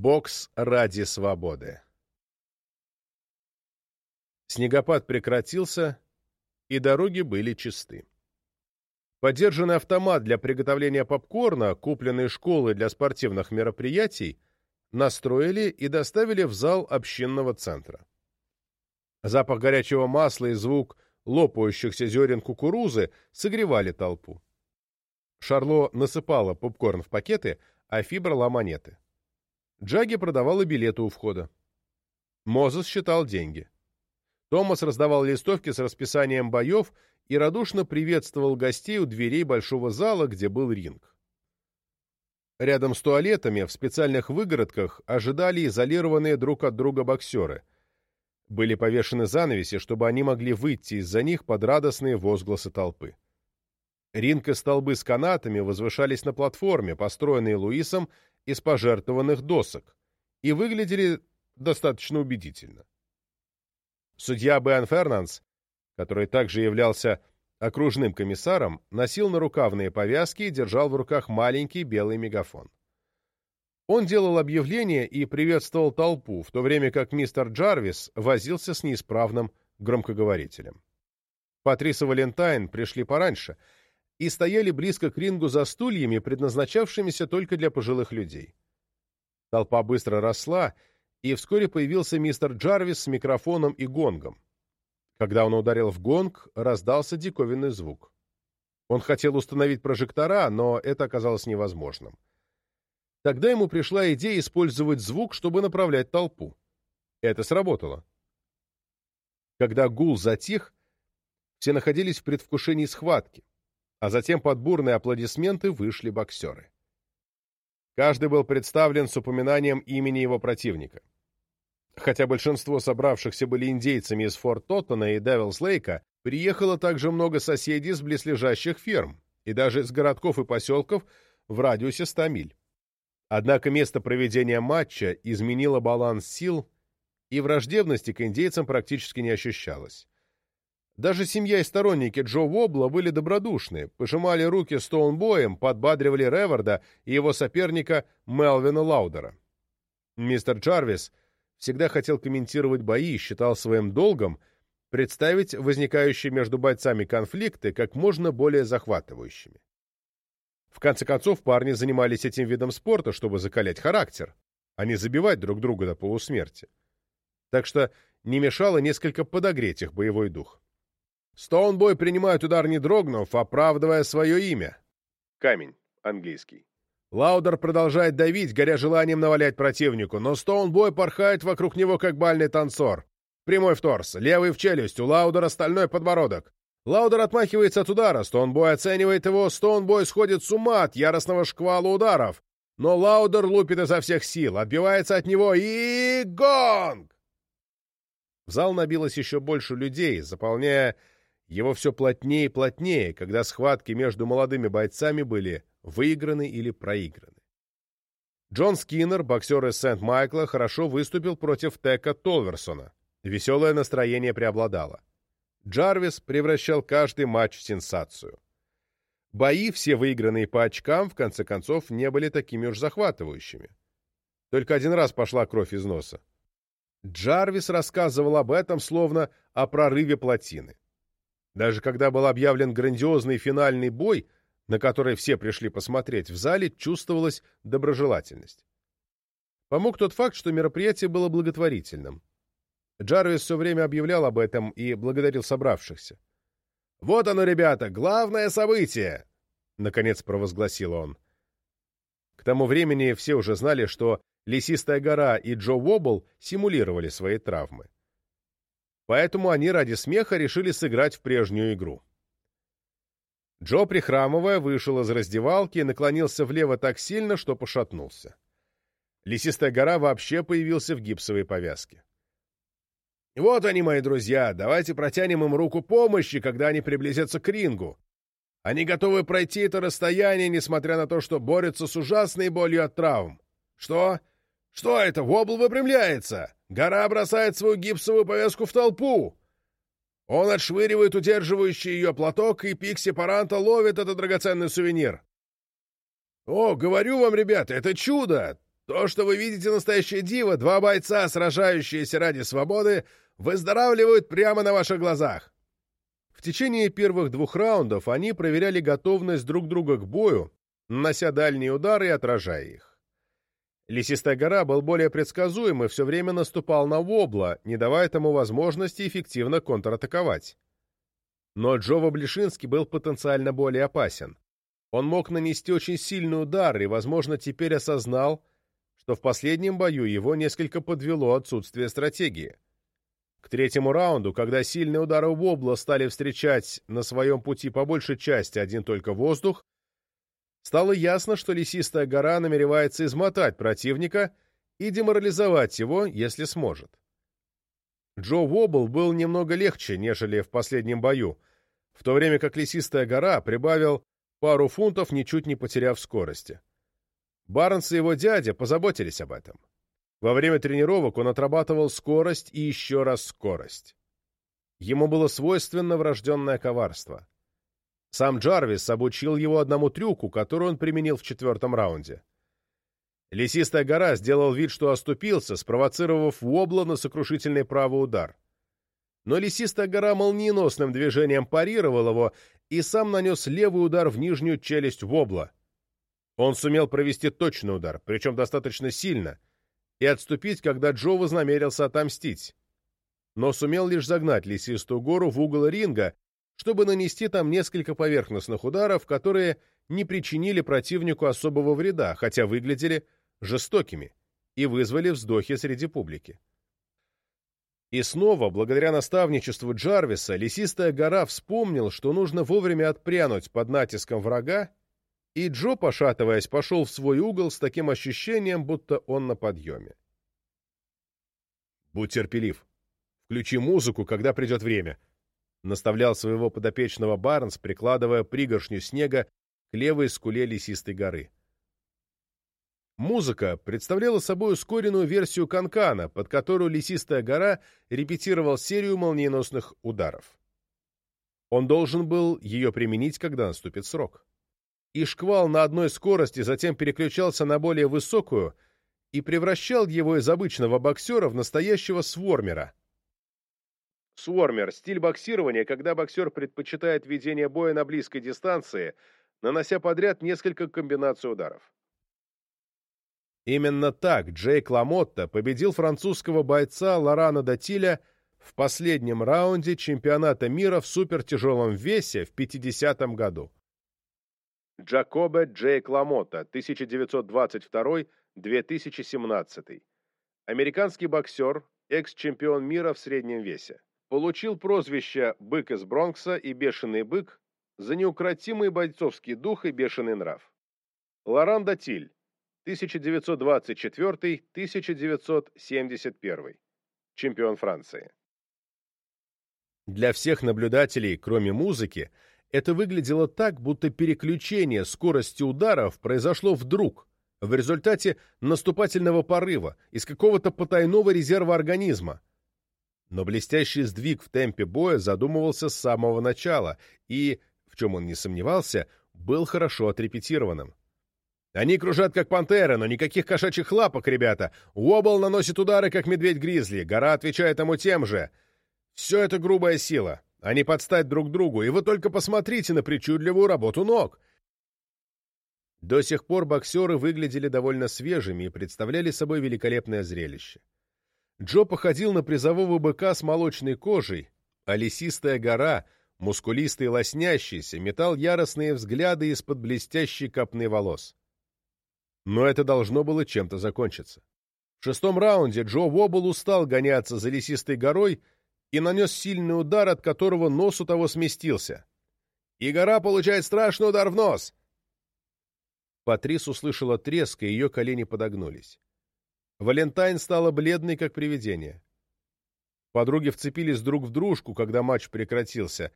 Бокс ради свободы. Снегопад прекратился, и дороги были чисты. Подержанный автомат для приготовления попкорна, купленный школой для спортивных мероприятий, настроили и доставили в зал общинного центра. Запах горячего масла и звук лопающихся зерен кукурузы согревали толпу. Шарло насыпала попкорн в пакеты, а Фи брала монеты. Джаги продавала билеты у входа. Мозес считал деньги. Томас раздавал листовки с расписанием боев и радушно приветствовал гостей у дверей большого зала, где был ринг. Рядом с туалетами в специальных выгородках ожидали изолированные друг от друга боксеры. Были повешены занавеси, чтобы они могли выйти из-за них под радостные возгласы толпы. Ринг и столбы с канатами возвышались на платформе, построенной Луисом из пожертвованных досок, и выглядели достаточно убедительно. Судья Бен Фернанс, который также являлся окружным комиссаром, носил нарукавные повязки и держал в руках маленький белый мегафон. Он делал объявления и приветствовал толпу, в то время как мистер Джарвис возился с неисправным громкоговорителем. Патрис и Валентайн пришли пораньше — и стояли близко к рингу за стульями, предназначавшимися только для пожилых людей. Толпа быстро росла, и вскоре появился мистер Джарвис с микрофоном и гонгом. Когда он ударил в гонг, раздался диковинный звук. Он хотел установить прожектора, но это оказалось невозможным. Тогда ему пришла идея использовать звук, чтобы направлять толпу. Это сработало. Когда гул затих, все находились в предвкушении схватки а затем под бурные аплодисменты вышли боксеры. Каждый был представлен с упоминанием имени его противника. Хотя большинство собравшихся были индейцами из Форт Тоттона и Девилс Лейка, приехало также много соседей с близлежащих ферм и даже из городков и поселков в радиусе 100 миль. Однако место проведения матча изменило баланс сил, и враждебности к индейцам практически не ощущалось. Даже семья и сторонники Джо Вобла были добродушны, пожимали руки Стоунбоем, подбадривали Реварда и его соперника Мелвина Лаудера. Мистер Джарвис всегда хотел комментировать бои и считал своим долгом представить возникающие между бойцами конфликты как можно более захватывающими. В конце концов, парни занимались этим видом спорта, чтобы закалять характер, а не забивать друг друга до полусмерти. Так что не мешало несколько подогреть их боевой дух. Стоунбой принимает удар не дрогнув, оправдывая свое имя. Камень. Английский. Лаудер продолжает давить, горя желанием навалять противнику, но Стоунбой порхает вокруг него, как бальный танцор. Прямой в торс, левый в челюсть, у Лаудера стальной подбородок. Лаудер отмахивается от удара, Стоунбой оценивает его, Стоунбой сходит с ума от яростного шквала ударов. Но Лаудер лупит изо всех сил, отбивается от него и... гонг! В зал набилось еще больше людей, заполняя его все плотнее и плотнее, когда схватки между молодыми бойцами были выиграны или проиграны. Джон Скиннер, боксер из Сент-Майкла, хорошо выступил против Тека Толверсона. Веселое настроение преобладало. Джарвис превращал каждый матч в сенсацию. Бои, все выигранные по очкам, в конце концов, не были такими уж захватывающими. Только один раз пошла кровь из носа. Джарвис рассказывал об этом, словно о прорыве плотины. Даже когда был объявлен грандиозный финальный бой, на который все пришли посмотреть, в зале чувствовалась доброжелательность. Помог тот факт, что мероприятие было благотворительным. Джарвис все время объявлял об этом и благодарил собравшихся. «Вот оно, ребята, главное событие!» — наконец провозгласил он. К тому времени все уже знали, что Лесистая гора и Джо Уоббл симулировали свои травмы поэтому они ради смеха решили сыграть в прежнюю игру. Джо, прихрамывая, вышел из раздевалки и наклонился влево так сильно, что пошатнулся. Лесистая гора вообще появился в гипсовой повязке. «Вот они, мои друзья, давайте протянем им руку помощи, когда они приблизятся к рингу. Они готовы пройти это расстояние, несмотря на то, что борются с ужасной болью от травм. Что? Что это? Вобл выпрямляется!» Гора бросает свою гипсовую повязку в толпу. Он отшвыривает удерживающий ее платок, и Пикси Паранта ловит этот драгоценный сувенир. О, говорю вам, ребята, это чудо! То, что вы видите настоящее диво, два бойца, сражающиеся ради свободы, выздоравливают прямо на ваших глазах. В течение первых двух раундов они проверяли готовность друг друга к бою, нанося дальние удары и отражая их. Лесистая гора был более предсказуем и все время наступал на вобла, не давая тому возможности эффективно контратаковать. Но Джова Блишинский был потенциально более опасен. Он мог нанести очень сильный удар и, возможно, теперь осознал, что в последнем бою его несколько подвело отсутствие стратегии. К третьему раунду, когда сильные удары Вобла стали встречать на своем пути по большей части один только воздух, стало ясно, что лесистая гора намеревается измотать противника и деморализовать его, если сможет. Джо Вобл был немного легче, нежели в последнем бою, в то время как лесистая гора прибавил пару фунтов, ничуть не потеряв скорости. Барнс и его дядя позаботились об этом. Во время тренировок он отрабатывал скорость и еще раз скорость. Ему было свойственно врожденное коварство. Сам Джарвис обучил его одному трюку, который он применил в четвертом раунде. Лесистая гора сделал вид, что оступился, спровоцировав Вобла на сокрушительный правый удар. Но лесистая гора молниеносным движением парировал его и сам нанес левый удар в нижнюю челюсть Вобла — он сумел провести точный удар, причем достаточно сильно, и отступить, когда Джо вознамерился отомстить. Но сумел лишь загнать лесистую гору в угол ринга, чтобы нанести там несколько поверхностных ударов, которые не причинили противнику особого вреда, хотя выглядели жестокими и вызвали вздохи среди публики. И снова, благодаря наставничеству Джарвиса, лесистая гора вспомнил, что нужно вовремя отпрянуть под натиском врага и Джо, пошатываясь, пошел в свой угол с таким ощущением, будто он на подъеме. «Будь терпелив. Включи музыку, когда придет время», — наставлял своего подопечного Барнс, прикладывая пригоршню снега к левой скуле лесистой горы. Музыка представляла собой ускоренную версию канкана, под которую лесистая гора репетировал серию молниеносных ударов. Он должен был ее применить, когда наступит срок и шквал на одной скорости затем переключался на более высокую и превращал его из обычного боксера в настоящего свормера. Свормер – стиль боксирования, когда боксер предпочитает ведение боя на близкой дистанции, нанося подряд несколько комбинаций ударов. Именно так Джейк Ламотта победил французского бойца Лорана Датиля в последнем раунде чемпионата мира в супертяжелом весе в 50 году. Джакобе Джейк Ламота, 1922-2017. Американский боксер, экс-чемпион мира в среднем весе. Получил прозвище «Бык из Бронкса» и «Бешеный бык» за неукротимый бойцовский дух и бешеный нрав. Лоран Датиль, 1924-1971. Чемпион Франции. Для всех наблюдателей, кроме музыки, это выглядело так, будто переключение скорости ударов произошло вдруг, в результате наступательного порыва, из какого-то потайного резерва организма. Но блестящий сдвиг в темпе боя задумывался с самого начала и, в чем он не сомневался, был хорошо отрепетированным. Они кружат, как пантеры, но никаких кошачьих лапок, ребята. Уобл наносит удары, как медведь-гризли. Гора отвечает ему тем же. Все это грубая сила. Они подстать друг другу, и вы только посмотрите на причудливую работу ног. До сих пор боксеры выглядели довольно свежими и представляли собой великолепное зрелище. Джо походил на призового быка с молочной кожей, а лесистая гора, мускулистый и лоснящийся, метал яростные взгляды из-под блестящей копны волос. Но это должно было чем-то закончиться. В шестом раунде Джо Вобл устал гоняться за лесистой горой и нанес сильный удар, от которого нос у того сместился. И гора получает страшный удар в нос. Патрис услышала треск, и ее колени подогнулись. Валентайн стала бледной, как привидение. Подруги вцепились друг в дружку, когда матч прекратился.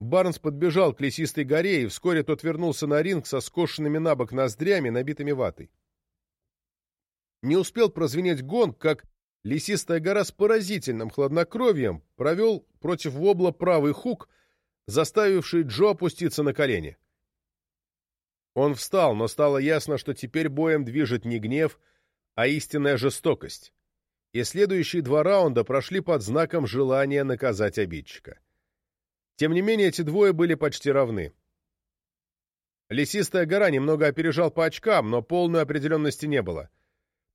Барнс подбежал к лесистой горе, и вскоре тот вернулся на ринг со скошенными на бок ноздрями, набитыми ватой. Не успел прозвенеть гонг, как Лесистая гора с поразительным хладнокровием провел против вобла правый хук, заставивший Джо опуститься на колени. Он встал, но стало ясно, что теперь боем движет не гнев, а истинная жестокость. И следующие два раунда прошли под знаком желания наказать обидчика. Тем не менее, эти двое были почти равны. Лесистая гора немного опережал по очкам, но полной определенности не было.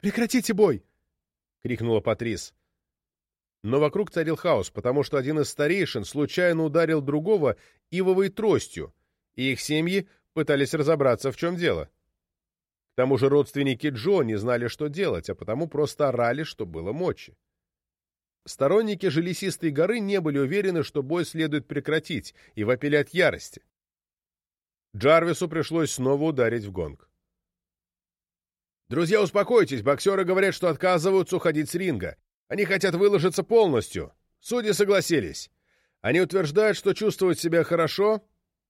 «Прекратите бой!» — крикнула Патрис. Но вокруг царил хаос, потому что один из старейшин случайно ударил другого ивовой тростью, и их семьи пытались разобраться, в чем дело. К тому же родственники Джо не знали, что делать, а потому просто орали, что было мочи. Сторонники же лесистой горы не были уверены, что бой следует прекратить, и вопили от ярости. Джарвису пришлось снова ударить в гонг. «Друзья, успокойтесь, боксеры говорят, что отказываются уходить с ринга. Они хотят выложиться полностью. Судьи согласились. Они утверждают, что чувствуют себя хорошо,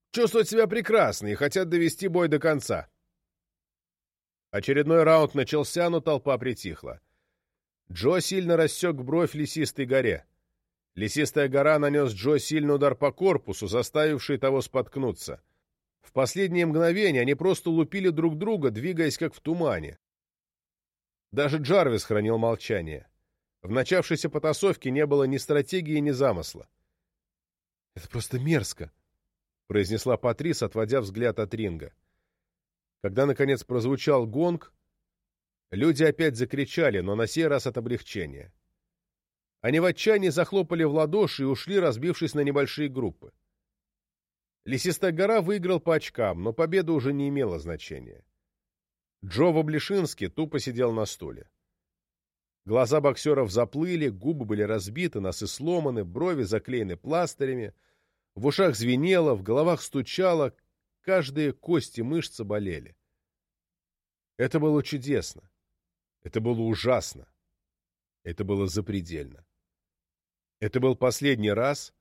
чувствуют себя прекрасно и хотят довести бой до конца». Очередной раунд начался, но толпа притихла. Джо сильно рассек бровь лесистой горе. Лесистая гора нанес Джо сильный удар по корпусу, заставивший того споткнуться. В последние мгновения они просто лупили друг друга, двигаясь как в тумане. Даже Джарвис хранил молчание. В начавшейся потасовке не было ни стратегии, ни замысла. «Это просто мерзко», — произнесла Патрис, отводя взгляд от ринга. Когда, наконец, прозвучал гонг, люди опять закричали, но на сей раз от облегчения. Они в отчаянии захлопали в ладоши и ушли, разбившись на небольшие группы. Лесистая гора выиграл по очкам, но победа уже не имела значения. Джо Воблешинский тупо сидел на стуле. Глаза боксеров заплыли, губы были разбиты, носы сломаны, брови заклеены пластырями, в ушах звенело, в головах стучало, каждые кости мышцы болели. Это было чудесно. Это было ужасно. Это было запредельно. Это был последний раз,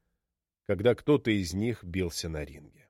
когда кто-то из них бился на ринге.